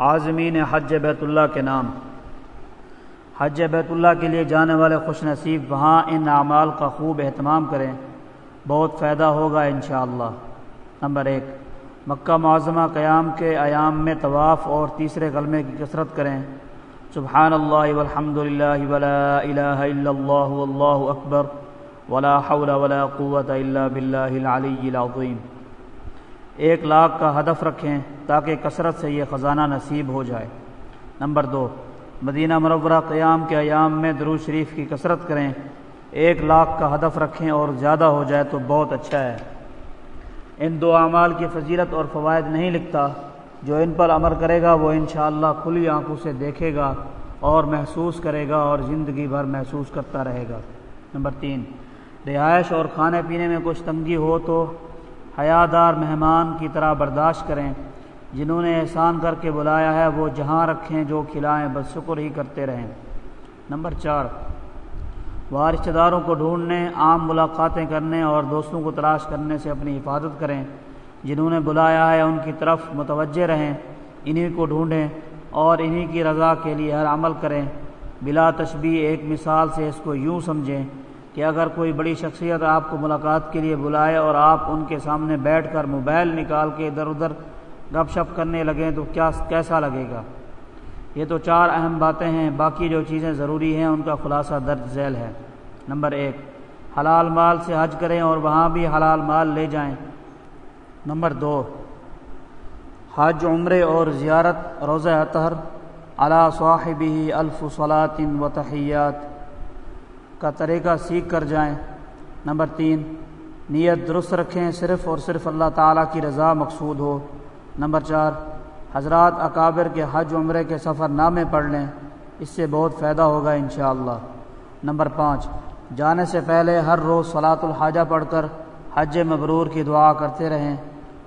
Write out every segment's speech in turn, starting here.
عازمین حج بیت اللہ کے نام۔ حج بیت اللہ کے لیے جانے والے خوش نصیب، وہاں ان اعمال کا خوب اہتمام کریں، بہت فائدہ ہوگا انشاءاللہ۔ نمبر ایک، مکہ معظمہ قیام کے ایام میں طواف اور تیسرے کلمے کی کثرت کریں۔ سبحان اللہ والحمد للہ ولا الہ الا اللہ واللہ اکبر، ولا حول ولا قوت الا باللہ العلی العظیم۔ ایک لاکھ کا ہدف رکھیں تاکہ کثرت سے یہ خزانہ نصیب ہو جائے۔ نمبر دو، مدینہ مرورہ قیام کے ایام میں درو شریف کی کثرت کریں۔ ایک لاکھ کا ہدف رکھیں اور زیادہ ہو جائے تو بہت اچھا ہے۔ ان دو اعمال کی فضیلت اور فوائد نہیں لکھتا۔ جو ان پر عمل کرے گا وہ انشاءاللہ کھلی آنکھوں سے دیکھے گا اور محسوس کرے گا اور زندگی بھر محسوس کرتا رہے گا۔ نمبر تین، رہائش اور کھانے پینے میں کچھ تنگی ہو تو حیادار مہمان کی طرح برداشت کریں۔ جنہوں نے احسان کر کے بلایا ہے، وہ جہاں رکھیں جو کھلائیں، بس شکر ہی کرتے رہیں۔ نمبر چار وہ رشتہ داروں کو ڈھونڈنے، عام ملاقاتیں کرنے اور دوستوں کو تلاش کرنے سے اپنی حفاظت کریں۔ جنہوں نے بلایا ہے، ان کی طرف متوجہ رہیں، انہی کو ڈھونڈیں اور انہی کی رضا کے لیے ہر عمل کریں۔ بلا تشبیہ، ایک مثال سے اس کو یوں سمجھیں۔ کہ اگر کوئی بڑی شخصیت آپ کو ملاقات کے لیے بلائے اور آپ ان کے سامنے بیٹھ کر موبائل نکال کے ادھر ادھر گپ شپ کرنے لگیں تو کیا کیسا لگے گا؟ یہ تو چار اہم باتیں ہیں، باقی جو چیزیں ضروری ہیں ان کا خلاصہ درج ذیل ہے۔ نمبر ایک، حلال مال سے حج کریں اور وہاں بھی حلال مال لے جائیں۔ نمبر دو، حج، عمرے اور زیارت، روزہ اطہر علا صاحبی الف صلاطن و تحیات۔ کا طریقہ سیکھ کر جائیں۔ نمبر تین، نیت درست رکھیں، صرف اور صرف اللہ تعالیٰ کی رضا مقصود ہو۔ نمبر چار، حضرات اکابر کے حج عمرے کے سفر نامے پڑھ لیں، اس سے بہت فائدہ ہوگا انشاءاللہ۔ نمبر پانچ، جانے سے پہلے ہر روز صلاۃ الحاجہ پڑھ کر حج مبرور کی دعا کرتے رہیں۔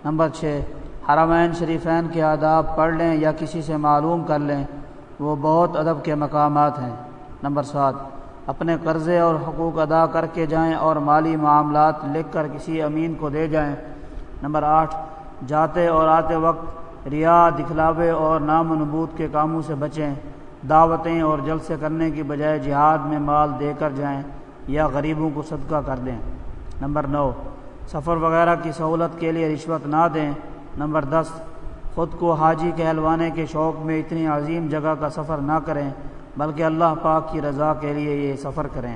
نمبر چھ، حرمین شریفین کے آداب پڑھ لیں یا کسی سے معلوم کر لیں، وہ بہت ادب کے مقامات ہیں۔ نمبر سات اپنے قرضے اور حقوق ادا کر کے جائیں اور مالی معاملات لکھ کر کسی امین کو دے جائیں۔ نمبر آٹھ، جاتے اور آتے وقت ریا دکھلاوے اور نام و نبوت کے کاموں سے بچیں، دعوتیں اور جلسے کرنے کی بجائے جہاد میں مال دے کر جائیں یا غریبوں کو صدقہ کر دیں۔ نمبر نو، سفر وغیرہ کی سہولت کے لیے رشوت نہ دیں۔ نمبر دس، خود کو حاجی کہلوانے کے شوق میں اتنی عظیم جگہ کا سفر نہ کریں۔ بلکہ اللہ پاک کی رضا کے لیے یہ سفر کریں۔